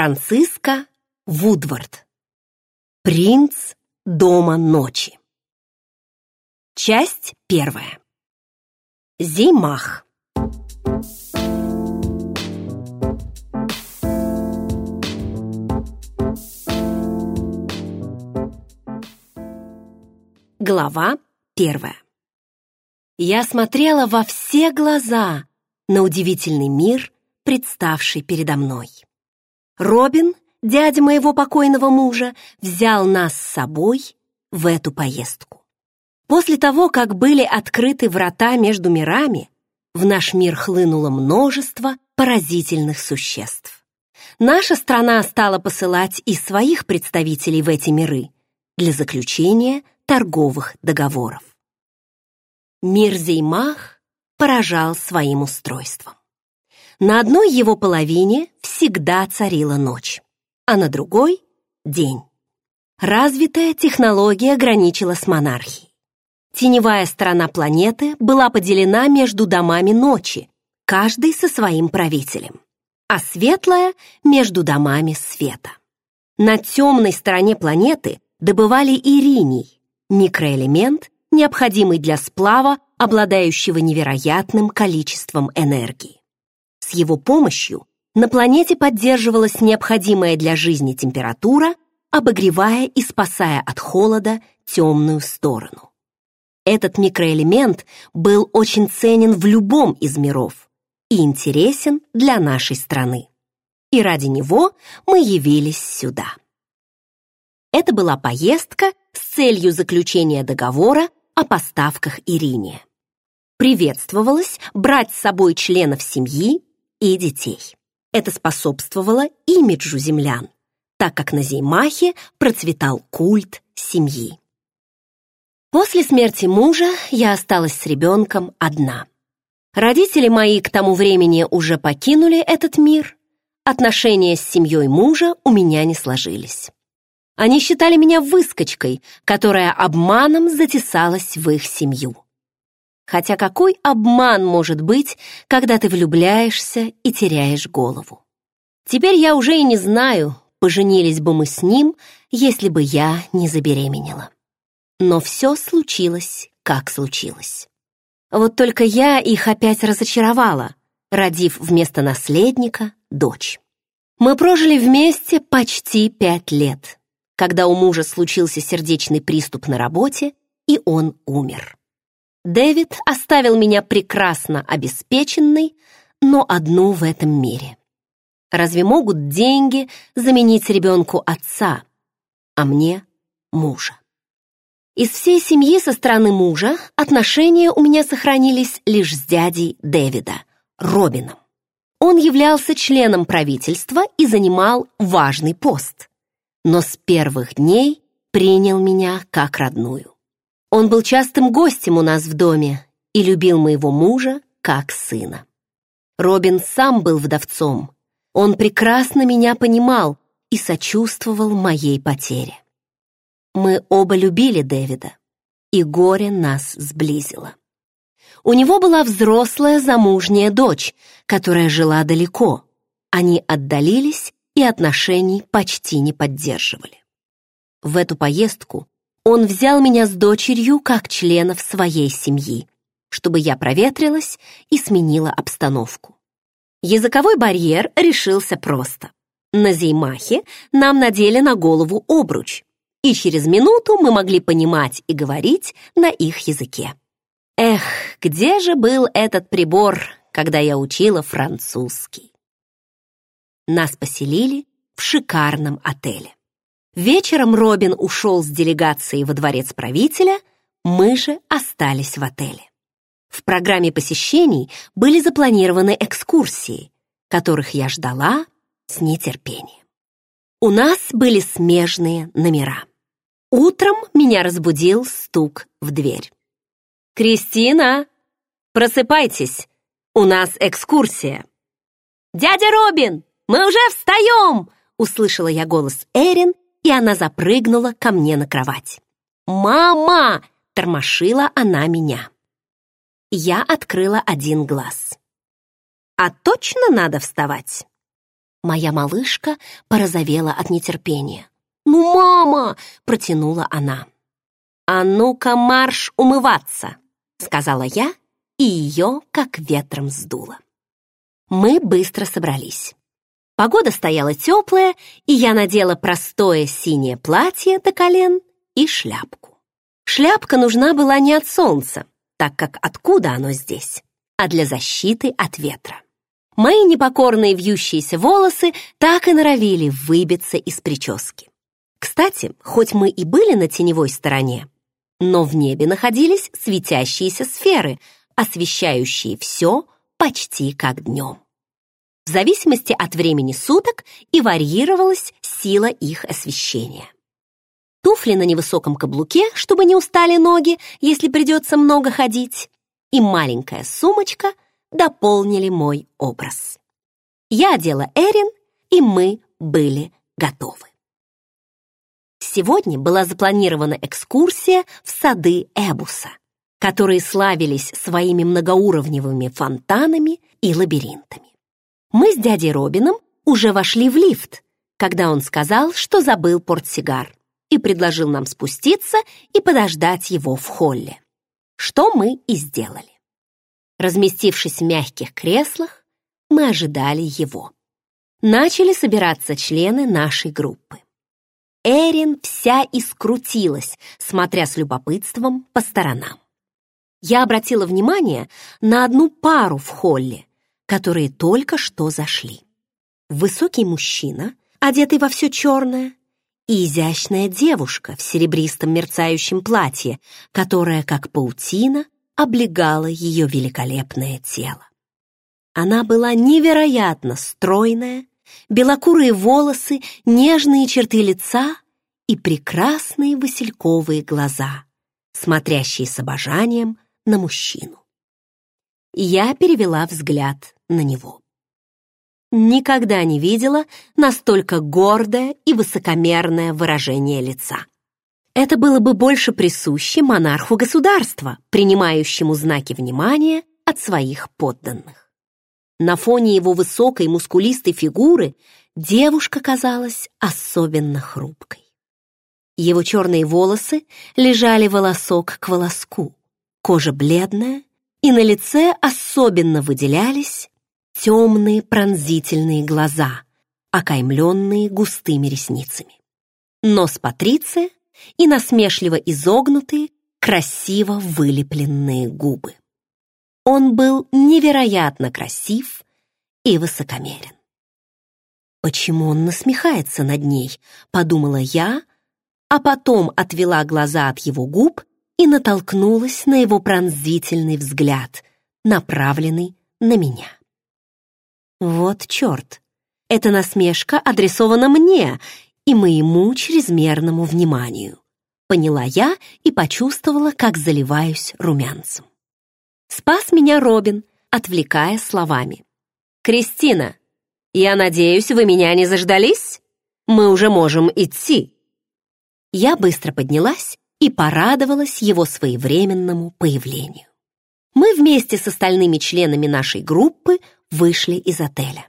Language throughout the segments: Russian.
Франциска Вудвард. Принц дома ночи. Часть первая. Зимах. Глава первая. Я смотрела во все глаза на удивительный мир, представший передо мной. Робин, дядя моего покойного мужа, взял нас с собой в эту поездку. После того, как были открыты врата между мирами, в наш мир хлынуло множество поразительных существ. Наша страна стала посылать и своих представителей в эти миры для заключения торговых договоров. Мир Зеймах поражал своим устройством. На одной его половине всегда царила ночь, а на другой — день. Развитая технология граничила с монархией. Теневая сторона планеты была поделена между домами ночи, каждый со своим правителем, а светлая — между домами света. На темной стороне планеты добывали ириний, микроэлемент, необходимый для сплава, обладающего невероятным количеством энергии. С его помощью на планете поддерживалась необходимая для жизни температура, обогревая и спасая от холода темную сторону. Этот микроэлемент был очень ценен в любом из миров и интересен для нашей страны. И ради него мы явились сюда. Это была поездка с целью заключения договора о поставках Ириния. Приветствовалось брать с собой членов семьи и детей. Это способствовало имиджу землян, так как на Зеймахе процветал культ семьи. После смерти мужа я осталась с ребенком одна. Родители мои к тому времени уже покинули этот мир. Отношения с семьей мужа у меня не сложились. Они считали меня выскочкой, которая обманом затесалась в их семью. Хотя какой обман может быть, когда ты влюбляешься и теряешь голову? Теперь я уже и не знаю, поженились бы мы с ним, если бы я не забеременела. Но все случилось, как случилось. Вот только я их опять разочаровала, родив вместо наследника дочь. Мы прожили вместе почти пять лет, когда у мужа случился сердечный приступ на работе, и он умер. Дэвид оставил меня прекрасно обеспеченной, но одну в этом мире. Разве могут деньги заменить ребенку отца, а мне — мужа? Из всей семьи со стороны мужа отношения у меня сохранились лишь с дядей Дэвида, Робином. Он являлся членом правительства и занимал важный пост, но с первых дней принял меня как родную. Он был частым гостем у нас в доме и любил моего мужа как сына. Робин сам был вдовцом. Он прекрасно меня понимал и сочувствовал моей потере. Мы оба любили Дэвида, и горе нас сблизило. У него была взрослая замужняя дочь, которая жила далеко. Они отдалились и отношений почти не поддерживали. В эту поездку он взял меня с дочерью как членов своей семьи, чтобы я проветрилась и сменила обстановку. Языковой барьер решился просто. На Зеймахе нам надели на голову обруч, и через минуту мы могли понимать и говорить на их языке. Эх, где же был этот прибор, когда я учила французский? Нас поселили в шикарном отеле. Вечером Робин ушел с делегацией во дворец правителя, мы же остались в отеле. В программе посещений были запланированы экскурсии, которых я ждала с нетерпением. У нас были смежные номера. Утром меня разбудил стук в дверь. «Кристина, просыпайтесь, у нас экскурсия». «Дядя Робин, мы уже встаем!» услышала я голос Эрин и она запрыгнула ко мне на кровать. «Мама!» — тормошила она меня. Я открыла один глаз. «А точно надо вставать?» Моя малышка порозовела от нетерпения. «Ну, мама!» — протянула она. «А ну-ка, марш умываться!» — сказала я, и ее как ветром сдуло. Мы быстро собрались. Погода стояла теплая, и я надела простое синее платье до колен и шляпку. Шляпка нужна была не от солнца, так как откуда оно здесь, а для защиты от ветра. Мои непокорные вьющиеся волосы так и норовили выбиться из прически. Кстати, хоть мы и были на теневой стороне, но в небе находились светящиеся сферы, освещающие все почти как днем. В зависимости от времени суток и варьировалась сила их освещения. Туфли на невысоком каблуке, чтобы не устали ноги, если придется много ходить, и маленькая сумочка дополнили мой образ. Я одела Эрин, и мы были готовы. Сегодня была запланирована экскурсия в сады Эбуса, которые славились своими многоуровневыми фонтанами и лабиринтами. Мы с дядей Робином уже вошли в лифт, когда он сказал, что забыл портсигар, и предложил нам спуститься и подождать его в холле. Что мы и сделали. Разместившись в мягких креслах, мы ожидали его. Начали собираться члены нашей группы. Эрин вся искрутилась, смотря с любопытством по сторонам. Я обратила внимание на одну пару в холле, которые только что зашли. Высокий мужчина, одетый во все черное, и изящная девушка в серебристом мерцающем платье, которое, как паутина, облегала ее великолепное тело. Она была невероятно стройная, белокурые волосы, нежные черты лица и прекрасные васильковые глаза, смотрящие с обожанием на мужчину. Я перевела взгляд на него. Никогда не видела настолько гордое и высокомерное выражение лица. Это было бы больше присуще монарху государства, принимающему знаки внимания от своих подданных. На фоне его высокой мускулистой фигуры девушка казалась особенно хрупкой. Его черные волосы лежали волосок к волоску, кожа бледная, и на лице особенно выделялись темные пронзительные глаза, окаймленные густыми ресницами. Нос Патриция и насмешливо изогнутые, красиво вылепленные губы. Он был невероятно красив и высокомерен. «Почему он насмехается над ней?» — подумала я, а потом отвела глаза от его губ и натолкнулась на его пронзительный взгляд, направленный на меня. Вот черт! Эта насмешка адресована мне и моему чрезмерному вниманию. Поняла я и почувствовала, как заливаюсь румянцем. Спас меня Робин, отвлекая словами. «Кристина, я надеюсь, вы меня не заждались? Мы уже можем идти». Я быстро поднялась и порадовалась его своевременному появлению. Мы вместе с остальными членами нашей группы вышли из отеля.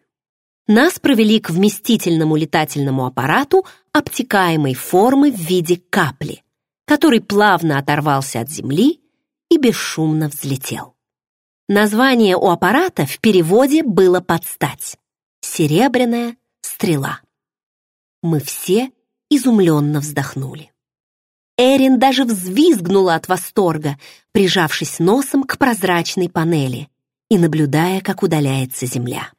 Нас провели к вместительному летательному аппарату обтекаемой формы в виде капли, который плавно оторвался от земли и бесшумно взлетел. Название у аппарата в переводе было под стать «Серебряная стрела». Мы все изумленно вздохнули. Эрин даже взвизгнула от восторга, прижавшись носом к прозрачной панели и наблюдая, как удаляется земля.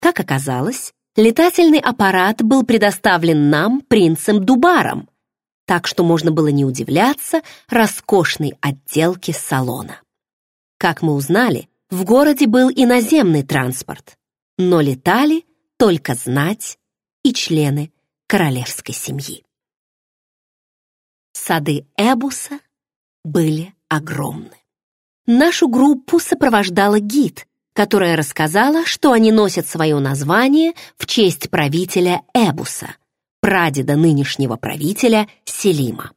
Как оказалось, летательный аппарат был предоставлен нам принцем Дубаром, так что можно было не удивляться роскошной отделке салона. Как мы узнали, в городе был и наземный транспорт, но летали только знать и члены королевской семьи. Сады Эбуса были огромны. Нашу группу сопровождала гид, которая рассказала, что они носят свое название в честь правителя Эбуса, прадеда нынешнего правителя Селима.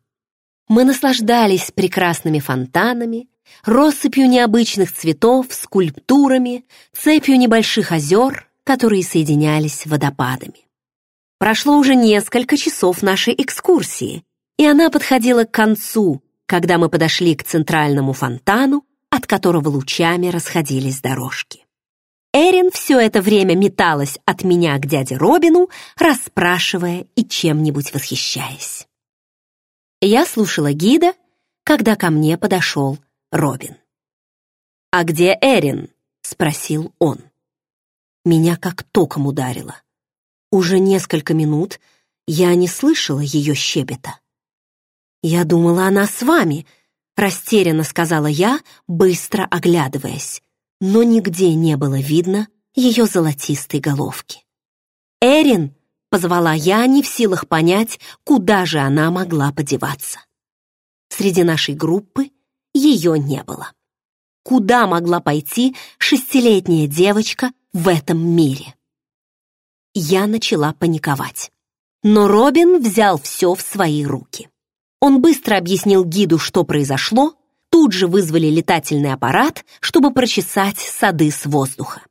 Мы наслаждались прекрасными фонтанами, россыпью необычных цветов, скульптурами, цепью небольших озер, которые соединялись водопадами. Прошло уже несколько часов нашей экскурсии, и она подходила к концу, когда мы подошли к центральному фонтану, от которого лучами расходились дорожки. Эрин все это время металась от меня к дяде Робину, расспрашивая и чем-нибудь восхищаясь. Я слушала гида, когда ко мне подошел Робин. «А где Эрин?» — спросил он. Меня как током ударило. Уже несколько минут я не слышала ее щебета. «Я думала, она с вами», — растерянно сказала я, быстро оглядываясь, но нигде не было видно ее золотистой головки. «Эрин!» — позвала я, не в силах понять, куда же она могла подеваться. Среди нашей группы ее не было. Куда могла пойти шестилетняя девочка в этом мире? Я начала паниковать. Но Робин взял все в свои руки. Он быстро объяснил гиду, что произошло, тут же вызвали летательный аппарат, чтобы прочесать сады с воздуха.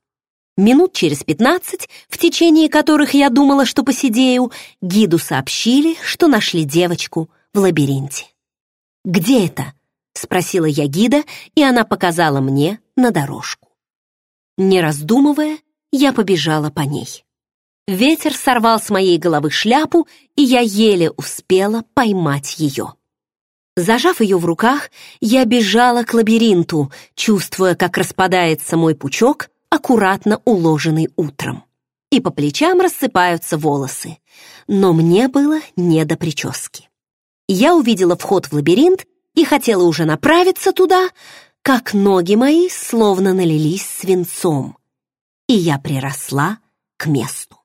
Минут через пятнадцать, в течение которых я думала, что посидею, гиду сообщили, что нашли девочку в лабиринте. «Где это?» — спросила я гида, и она показала мне на дорожку. Не раздумывая, я побежала по ней. Ветер сорвал с моей головы шляпу, и я еле успела поймать ее. Зажав ее в руках, я бежала к лабиринту, чувствуя, как распадается мой пучок, аккуратно уложенный утром. И по плечам рассыпаются волосы. Но мне было не до прически. Я увидела вход в лабиринт и хотела уже направиться туда, как ноги мои словно налились свинцом, и я приросла к месту.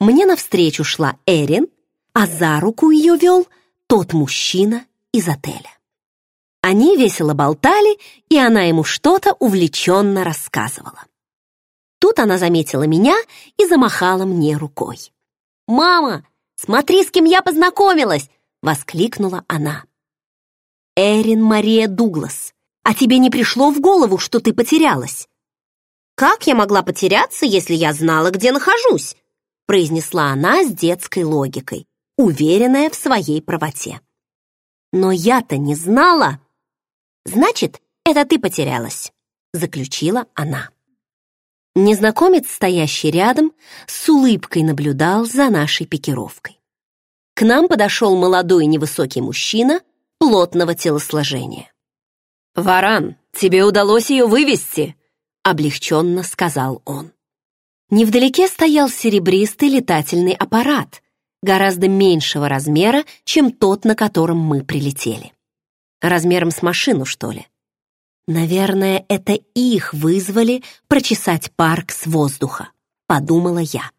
Мне навстречу шла Эрин, а за руку ее вел тот мужчина из отеля. Они весело болтали, и она ему что-то увлеченно рассказывала. Тут она заметила меня и замахала мне рукой. «Мама, смотри, с кем я познакомилась!» — воскликнула она. «Эрин Мария Дуглас, а тебе не пришло в голову, что ты потерялась?» «Как я могла потеряться, если я знала, где нахожусь?» Произнесла она с детской логикой, уверенная в своей правоте. «Но я-то не знала!» «Значит, это ты потерялась», — заключила она. Незнакомец, стоящий рядом, с улыбкой наблюдал за нашей пикировкой. К нам подошел молодой невысокий мужчина плотного телосложения. «Варан, тебе удалось ее вывести!» — облегченно сказал он. Невдалеке стоял серебристый летательный аппарат, гораздо меньшего размера, чем тот, на котором мы прилетели. Размером с машину, что ли? Наверное, это их вызвали прочесать парк с воздуха, подумала я.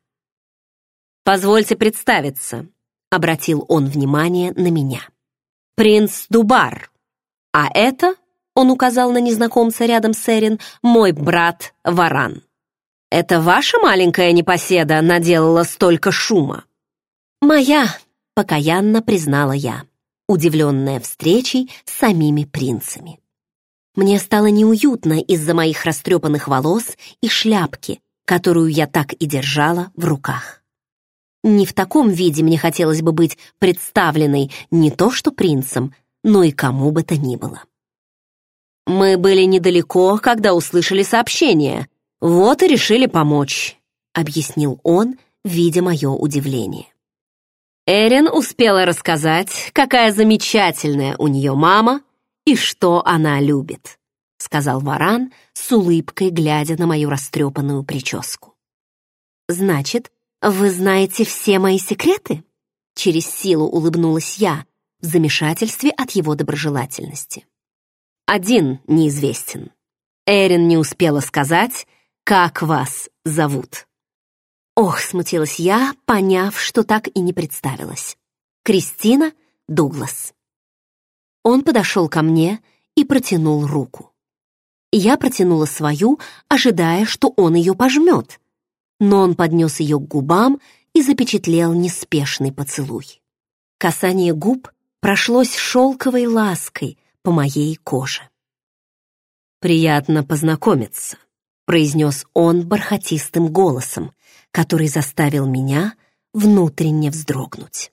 «Позвольте представиться», — обратил он внимание на меня. «Принц Дубар. А это, — он указал на незнакомца рядом с Эрин, — мой брат Варан». Это ваша маленькая непоседа наделала столько шума?» «Моя», — покаянно признала я, удивленная встречей с самими принцами. Мне стало неуютно из-за моих растрепанных волос и шляпки, которую я так и держала в руках. Не в таком виде мне хотелось бы быть представленной не то что принцем, но и кому бы то ни было. Мы были недалеко, когда услышали сообщение, «Вот и решили помочь», — объяснил он, видя мое удивление. Эрин успела рассказать, какая замечательная у нее мама и что она любит, сказал Варан с улыбкой, глядя на мою растрепанную прическу. «Значит, вы знаете все мои секреты?» Через силу улыбнулась я в замешательстве от его доброжелательности. Один неизвестен. Эрин не успела сказать, как вас зовут?» Ох, смутилась я, поняв, что так и не представилась. Кристина Дуглас. Он подошел ко мне и протянул руку. Я протянула свою, ожидая, что он ее пожмет. Но он поднес ее к губам и запечатлел неспешный поцелуй. Касание губ прошлось шелковой лаской по моей коже. «Приятно познакомиться», произнес он бархатистым голосом, который заставил меня внутренне вздрогнуть.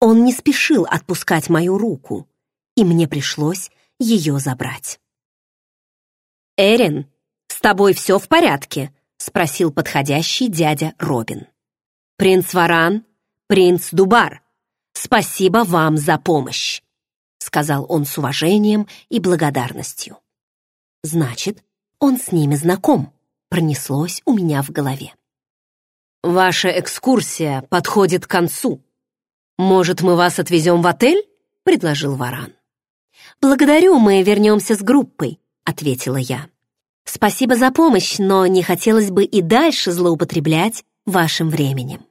Он не спешил отпускать мою руку, и мне пришлось ее забрать. «Эрин, с тобой все в порядке?» — спросил подходящий дядя Робин. «Принц Варан, принц Дубар, спасибо вам за помощь!» — сказал он с уважением и благодарностью. «Значит, он с ними знаком», — пронеслось у меня в голове. «Ваша экскурсия подходит к концу. Может, мы вас отвезем в отель?» — предложил Варан. «Благодарю, мы вернемся с группой», — ответила я. «Спасибо за помощь, но не хотелось бы и дальше злоупотреблять вашим временем».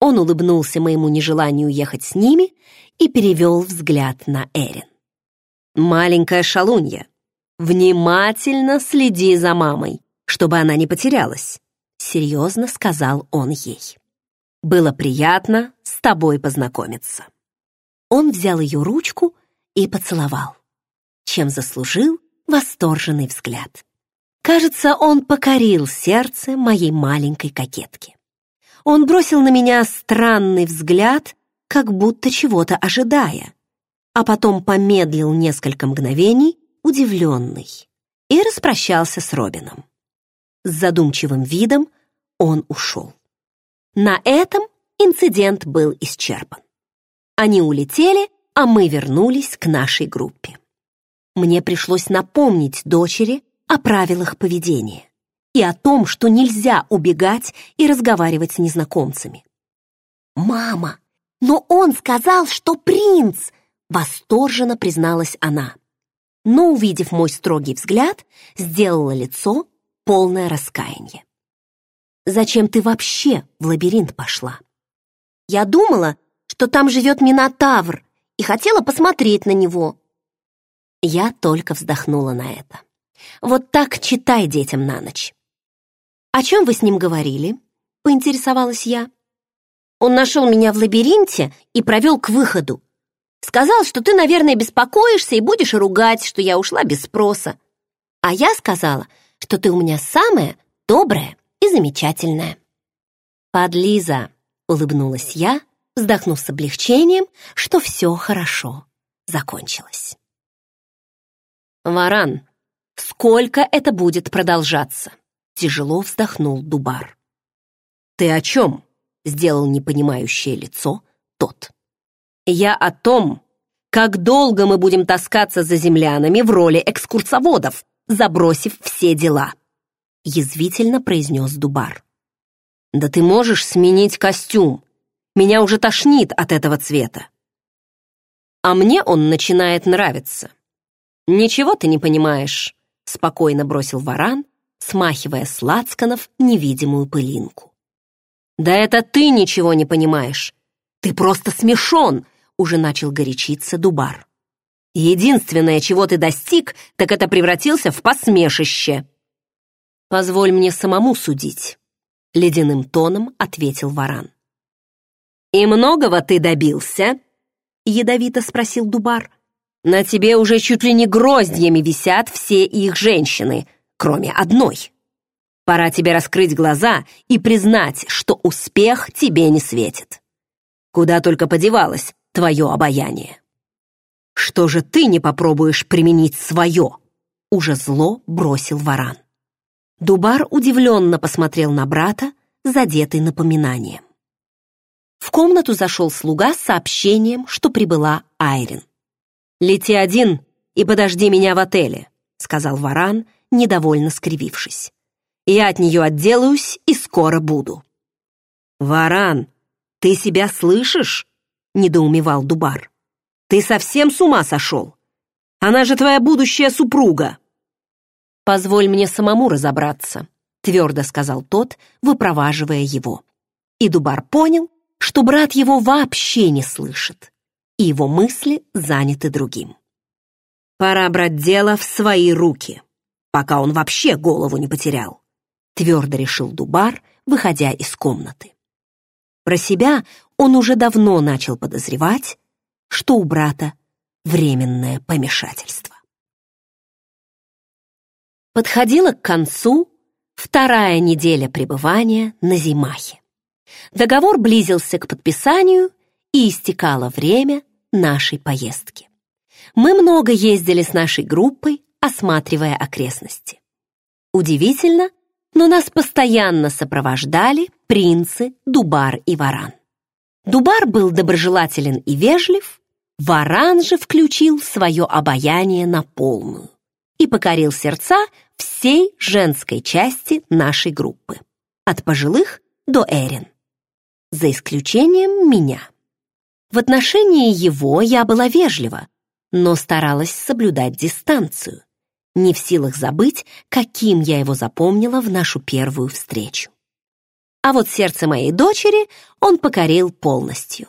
Он улыбнулся моему нежеланию ехать с ними и перевел взгляд на Эрин. «Маленькая шалунья, внимательно следи за мамой, чтобы она не потерялась», — серьезно сказал он ей. «Было приятно с тобой познакомиться». Он взял ее ручку и поцеловал, чем заслужил восторженный взгляд. Кажется, он покорил сердце моей маленькой кокетки. Он бросил на меня странный взгляд, как будто чего-то ожидая, а потом помедлил несколько мгновений, удивленный, и распрощался с Робином. С задумчивым видом он ушел. На этом инцидент был исчерпан. Они улетели, а мы вернулись к нашей группе. Мне пришлось напомнить дочери о правилах поведения и о том, что нельзя убегать и разговаривать с незнакомцами. «Мама, но он сказал, что принц!» Восторженно призналась она. Но, увидев мой строгий взгляд, сделала лицо, полное раскаяния. «Зачем ты вообще в лабиринт пошла?» «Я думала, что там живет Минотавр, и хотела посмотреть на него». Я только вздохнула на это. «Вот так читай детям на ночь. «О чем вы с ним говорили?» — поинтересовалась я. «Он нашел меня в лабиринте и провел к выходу. Сказал, что ты, наверное, беспокоишься и будешь ругать, что я ушла без спроса. А я сказала, что ты у меня самая добрая и замечательная». «Подлиза!» — улыбнулась я, вздохнув с облегчением, что все хорошо закончилось. «Варан, сколько это будет продолжаться?» Тяжело вздохнул Дубар. «Ты о чем?» — сделал непонимающее лицо тот. «Я о том, как долго мы будем таскаться за землянами в роли экскурсоводов, забросив все дела», — язвительно произнес Дубар. «Да ты можешь сменить костюм. Меня уже тошнит от этого цвета». «А мне он начинает нравиться». «Ничего ты не понимаешь», — спокойно бросил Варан, смахивая с лацканов невидимую пылинку. «Да это ты ничего не понимаешь! Ты просто смешон!» Уже начал горячиться Дубар. «Единственное, чего ты достиг, так это превратился в посмешище!» «Позволь мне самому судить», — ледяным тоном ответил Варан. «И многого ты добился?» — ядовито спросил Дубар. «На тебе уже чуть ли не гроздьями висят все их женщины, кроме одной. Пора тебе раскрыть глаза и признать, что успех тебе не светит. Куда только подевалось твое обаяние. Что же ты не попробуешь применить свое? Уже зло бросил варан. Дубар удивленно посмотрел на брата, задетый напоминанием. В комнату зашел слуга с сообщением, что прибыла Айрин. «Лети один и подожди меня в отеле», — сказал Варан, недовольно скривившись. «Я от нее отделаюсь и скоро буду». «Варан, ты себя слышишь?» — недоумевал Дубар. «Ты совсем с ума сошел? Она же твоя будущая супруга!» «Позволь мне самому разобраться», — твердо сказал тот, выпроваживая его. И Дубар понял, что брат его вообще не слышит, и его мысли заняты другим. «Пора брать дело в свои руки», пока он вообще голову не потерял», — твердо решил Дубар, выходя из комнаты. Про себя он уже давно начал подозревать, что у брата временное помешательство. Подходила к концу вторая неделя пребывания на Зимахе. Договор близился к подписанию, и истекало время нашей поездки. Мы много ездили с нашей группой, осматривая окрестности. Удивительно, но нас постоянно сопровождали принцы Дубар и Варан. Дубар был доброжелателен и вежлив, Варан же включил свое обаяние на полную и покорил сердца всей женской части нашей группы, от пожилых до Эрин, за исключением меня. В отношении его я была вежлива, но старалась соблюдать дистанцию, не в силах забыть, каким я его запомнила в нашу первую встречу. А вот сердце моей дочери он покорил полностью.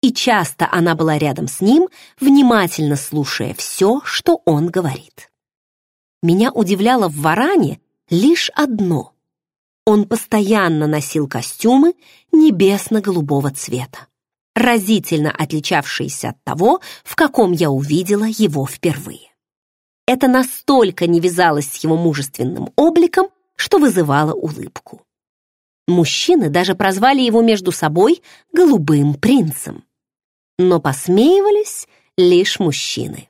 И часто она была рядом с ним, внимательно слушая все, что он говорит. Меня удивляло в Варане лишь одно. Он постоянно носил костюмы небесно-голубого цвета, разительно отличавшиеся от того, в каком я увидела его впервые. Это настолько не вязалось с его мужественным обликом, что вызывало улыбку. Мужчины даже прозвали его между собой «голубым принцем». Но посмеивались лишь мужчины.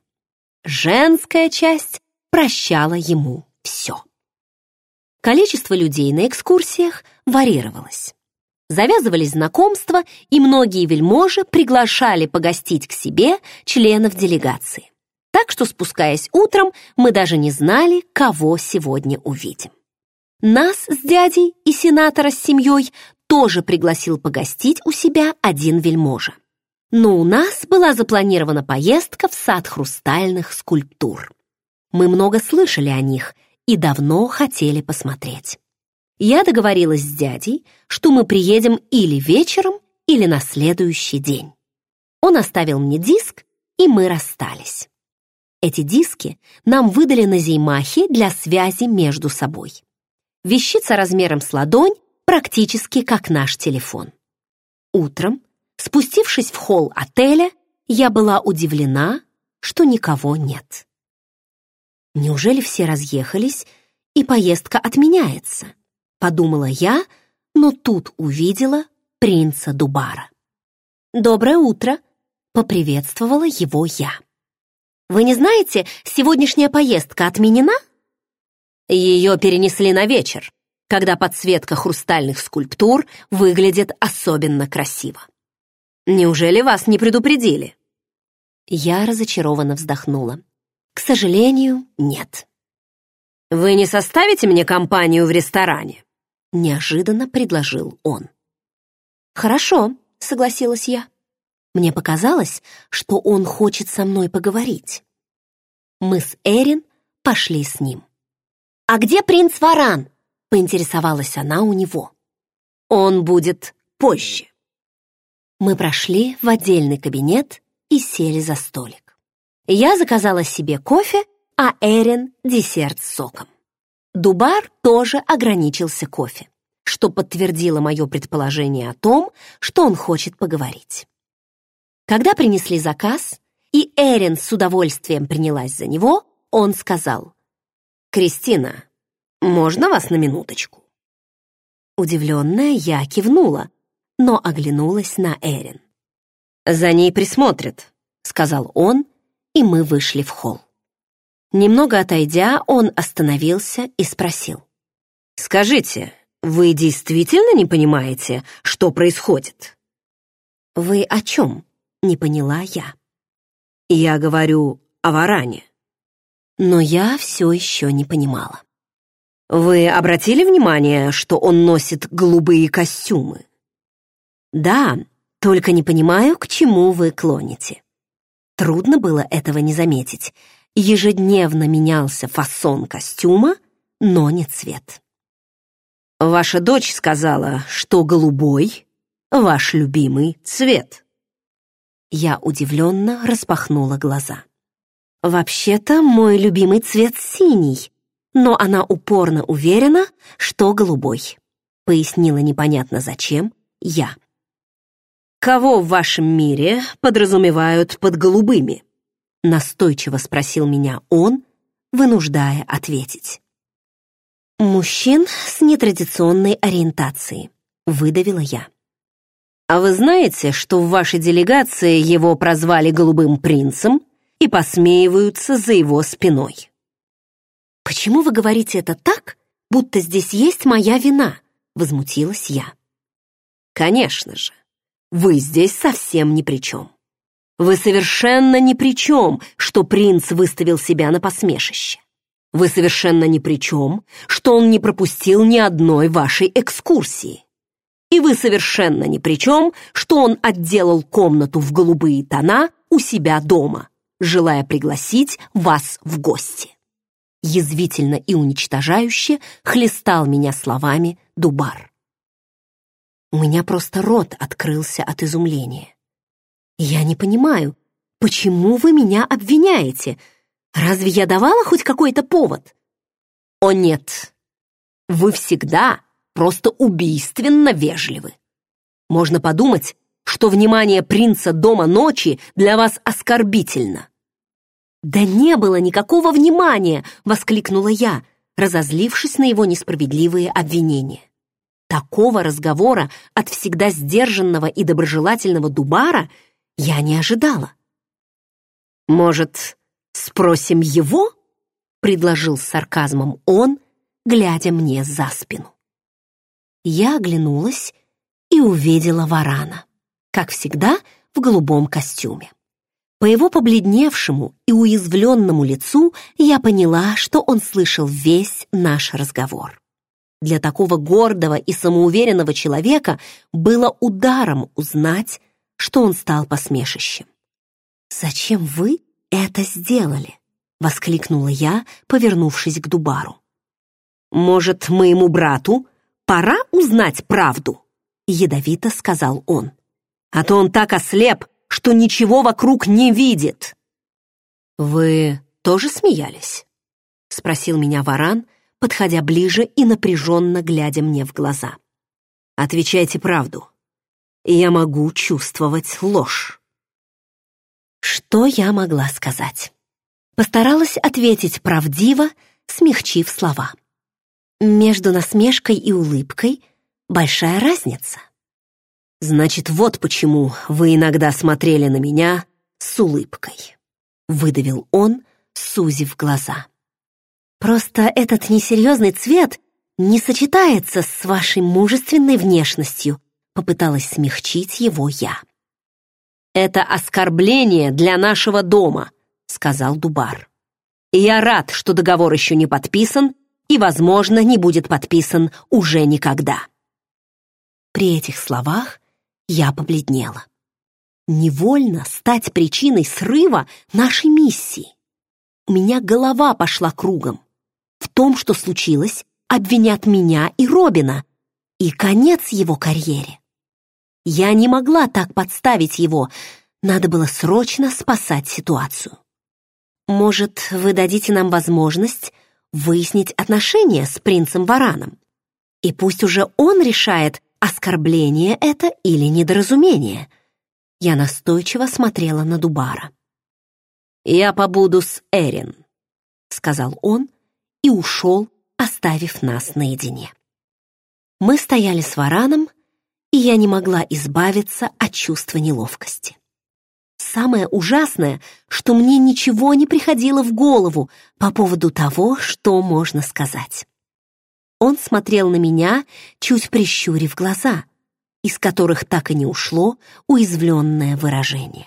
Женская часть прощала ему все. Количество людей на экскурсиях варьировалось. Завязывались знакомства, и многие вельможи приглашали погостить к себе членов делегации. Так что, спускаясь утром, мы даже не знали, кого сегодня увидим. Нас с дядей и сенатора с семьей тоже пригласил погостить у себя один вельможа. Но у нас была запланирована поездка в сад хрустальных скульптур. Мы много слышали о них и давно хотели посмотреть. Я договорилась с дядей, что мы приедем или вечером, или на следующий день. Он оставил мне диск, и мы расстались. Эти диски нам выдали на Зеймахе для связи между собой. Вещица размером с ладонь, практически как наш телефон. Утром, спустившись в холл отеля, я была удивлена, что никого нет. Неужели все разъехались, и поездка отменяется? Подумала я, но тут увидела принца Дубара. «Доброе утро!» — поприветствовала его я. Вы не знаете, сегодняшняя поездка отменена? Ее перенесли на вечер, когда подсветка хрустальных скульптур выглядит особенно красиво. Неужели вас не предупредили? Я разочарованно вздохнула. К сожалению, нет. Вы не составите мне компанию в ресторане? Неожиданно предложил он. Хорошо, согласилась я. Мне показалось, что он хочет со мной поговорить. Мы с Эрин пошли с ним. «А где принц Варан?» — поинтересовалась она у него. «Он будет позже». Мы прошли в отдельный кабинет и сели за столик. Я заказала себе кофе, а Эрин — десерт с соком. Дубар тоже ограничился кофе, что подтвердило мое предположение о том, что он хочет поговорить. Когда принесли заказ, и Эрин с удовольствием принялась за него, он сказал, «Кристина, можно вас на минуточку?» Удивленная, я кивнула, но оглянулась на Эрин. «За ней присмотрят», — сказал он, и мы вышли в холл. Немного отойдя, он остановился и спросил. «Скажите, вы действительно не понимаете, что происходит?» «Вы о чем?» не поняла я. Я говорю о варане. Но я все еще не понимала. Вы обратили внимание, что он носит голубые костюмы? Да, только не понимаю, к чему вы клоните. Трудно было этого не заметить. Ежедневно менялся фасон костюма, но не цвет. Ваша дочь сказала, что голубой — ваш любимый цвет. Я удивленно распахнула глаза. «Вообще-то мой любимый цвет синий, но она упорно уверена, что голубой», пояснила непонятно зачем я. «Кого в вашем мире подразумевают под голубыми?» настойчиво спросил меня он, вынуждая ответить. «Мужчин с нетрадиционной ориентацией», — выдавила я. «А вы знаете, что в вашей делегации его прозвали «голубым принцем» и посмеиваются за его спиной?» «Почему вы говорите это так, будто здесь есть моя вина?» — возмутилась я. «Конечно же, вы здесь совсем ни при чем. Вы совершенно ни при чем, что принц выставил себя на посмешище. Вы совершенно ни при чем, что он не пропустил ни одной вашей экскурсии. И вы совершенно ни при чем, что он отделал комнату в голубые тона у себя дома, желая пригласить вас в гости. Язвительно и уничтожающе хлестал меня словами Дубар. У меня просто рот открылся от изумления. Я не понимаю, почему вы меня обвиняете? Разве я давала хоть какой-то повод? О нет, вы всегда просто убийственно вежливы. Можно подумать, что внимание принца дома ночи для вас оскорбительно. «Да не было никакого внимания!» — воскликнула я, разозлившись на его несправедливые обвинения. Такого разговора от всегда сдержанного и доброжелательного Дубара я не ожидала. «Может, спросим его?» — предложил с сарказмом он, глядя мне за спину. Я оглянулась и увидела варана, как всегда в голубом костюме. По его побледневшему и уязвленному лицу я поняла, что он слышал весь наш разговор. Для такого гордого и самоуверенного человека было ударом узнать, что он стал посмешищем. «Зачем вы это сделали?» — воскликнула я, повернувшись к Дубару. «Может, моему брату пора узнать правду?» — ядовито сказал он. «А то он так ослеп, что ничего вокруг не видит». «Вы тоже смеялись?» — спросил меня Варан, подходя ближе и напряженно глядя мне в глаза. «Отвечайте правду. Я могу чувствовать ложь». Что я могла сказать? Постаралась ответить правдиво, смягчив слова. Между насмешкой и улыбкой большая разница. «Значит, вот почему вы иногда смотрели на меня с улыбкой», — выдавил он, сузив глаза. Просто этот несерьезный цвет не сочетается с вашей мужественной внешностью, попыталась смягчить его я. «Это оскорбление для нашего дома», — сказал Дубар. «И я рад, что договор еще не подписан и, возможно, не будет подписан уже никогда». При этих словах я побледнела. Невольно стать причиной срыва нашей миссии. У меня голова пошла кругом. В том, что случилось, обвинят меня и Робина, и конец его карьере. Я не могла так подставить его, надо было срочно спасать ситуацию. Может, вы дадите нам возможность выяснить отношения с принцем Вараном? И пусть уже он решает, оскорбление это или недоразумение. Я настойчиво смотрела на Дубара. «Я побуду с Эрин», — сказал он, и ушел, оставив нас наедине. Мы стояли с вараном, и я не могла избавиться от чувства неловкости. Самое ужасное, что мне ничего не приходило в голову по поводу того, что можно сказать. Он смотрел на меня, чуть прищурив глаза, из которых так и не ушло уязвленное выражение.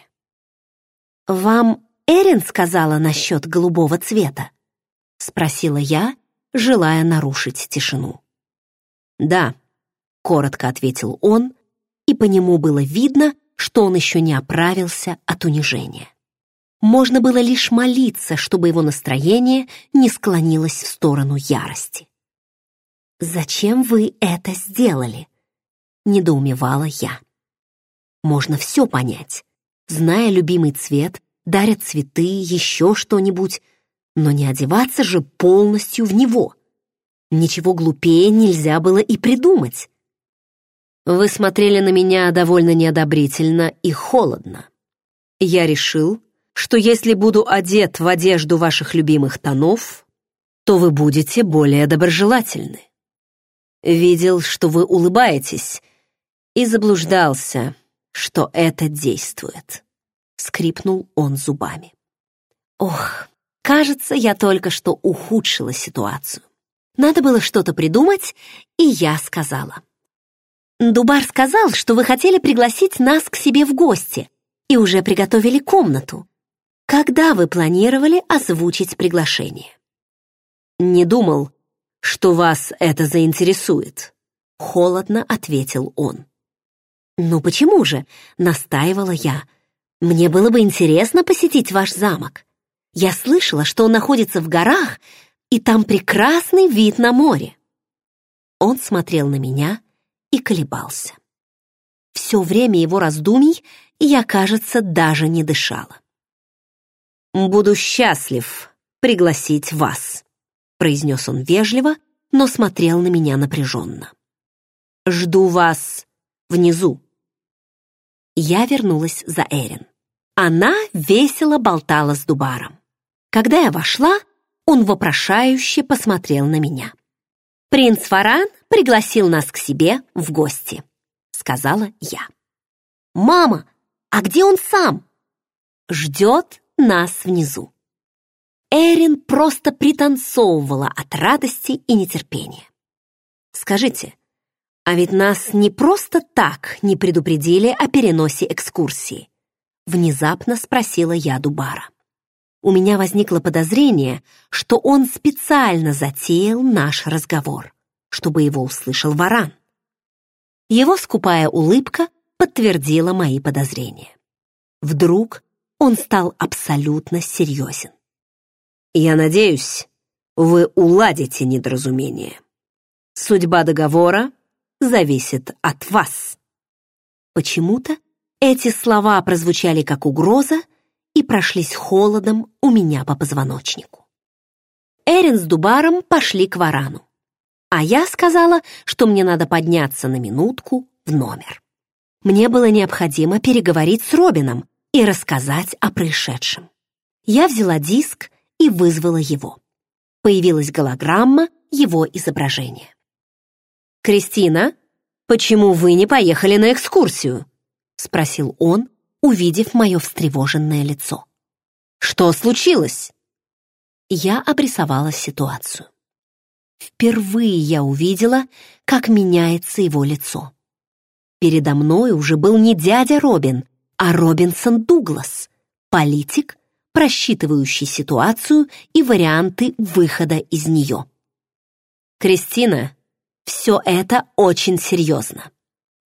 «Вам Эрин сказала насчет голубого цвета?» — спросила я, желая нарушить тишину. «Да», — коротко ответил он, и по нему было видно, что он еще не оправился от унижения. Можно было лишь молиться, чтобы его настроение не склонилось в сторону ярости. «Зачем вы это сделали?» — недоумевала я. Можно все понять. Зная любимый цвет, дарят цветы, еще что-нибудь, но не одеваться же полностью в него. Ничего глупее нельзя было и придумать. Вы смотрели на меня довольно неодобрительно и холодно. Я решил, что если буду одет в одежду ваших любимых тонов, то вы будете более доброжелательны. Видел, что вы улыбаетесь, и заблуждался, что это действует. Скрипнул он зубами. Ох, кажется, я только что ухудшила ситуацию. Надо было что-то придумать, и я сказала. Дубар сказал, что вы хотели пригласить нас к себе в гости и уже приготовили комнату. Когда вы планировали озвучить приглашение? Не думал, что вас это заинтересует, холодно ответил он. Ну почему же, настаивала я. Мне было бы интересно посетить ваш замок. Я слышала, что он находится в горах, и там прекрасный вид на море. Он смотрел на меня, и колебался. Все время его раздумий я, кажется, даже не дышала. «Буду счастлив пригласить вас», — произнес он вежливо, но смотрел на меня напряженно. «Жду вас внизу». Я вернулась за Эрин. Она весело болтала с Дубаром. Когда я вошла, он вопрошающе посмотрел на меня. «Принц Фаран пригласил нас к себе в гости», — сказала я. «Мама, а где он сам?» «Ждет нас внизу». Эрин просто пританцовывала от радости и нетерпения. «Скажите, а ведь нас не просто так не предупредили о переносе экскурсии?» Внезапно спросила я Дубара у меня возникло подозрение, что он специально затеял наш разговор, чтобы его услышал варан. Его скупая улыбка подтвердила мои подозрения. Вдруг он стал абсолютно серьезен. «Я надеюсь, вы уладите недоразумение. Судьба договора зависит от вас». Почему-то эти слова прозвучали как угроза, и прошлись холодом у меня по позвоночнику. Эрин с Дубаром пошли к варану, а я сказала, что мне надо подняться на минутку в номер. Мне было необходимо переговорить с Робином и рассказать о происшедшем. Я взяла диск и вызвала его. Появилась голограмма его изображения. «Кристина, почему вы не поехали на экскурсию?» — спросил он, увидев мое встревоженное лицо. «Что случилось?» Я обрисовала ситуацию. Впервые я увидела, как меняется его лицо. Передо мной уже был не дядя Робин, а Робинсон Дуглас, политик, просчитывающий ситуацию и варианты выхода из нее. «Кристина, все это очень серьезно.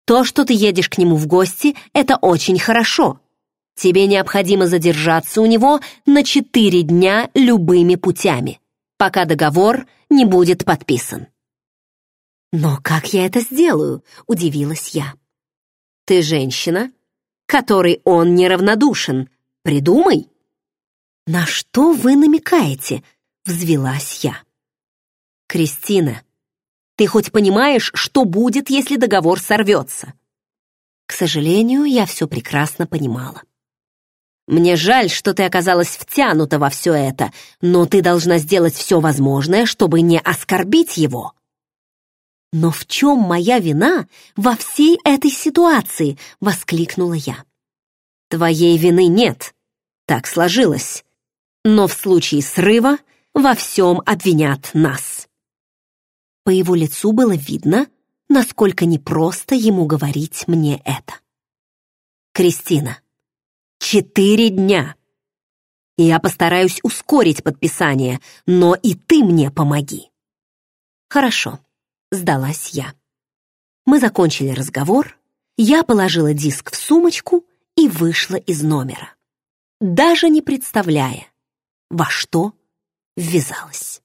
То, что ты едешь к нему в гости, это очень хорошо. Тебе необходимо задержаться у него на четыре дня любыми путями, пока договор не будет подписан. «Но как я это сделаю?» — удивилась я. «Ты женщина, которой он неравнодушен. Придумай!» «На что вы намекаете?» — взвелась я. «Кристина, ты хоть понимаешь, что будет, если договор сорвется?» К сожалению, я все прекрасно понимала. Мне жаль, что ты оказалась втянута во все это, но ты должна сделать все возможное, чтобы не оскорбить его. Но в чем моя вина во всей этой ситуации? Воскликнула я. Твоей вины нет. Так сложилось. Но в случае срыва во всем обвинят нас. По его лицу было видно, насколько непросто ему говорить мне это. «Кристина, четыре дня. Я постараюсь ускорить подписание, но и ты мне помоги». «Хорошо», — сдалась я. Мы закончили разговор, я положила диск в сумочку и вышла из номера, даже не представляя, во что ввязалась.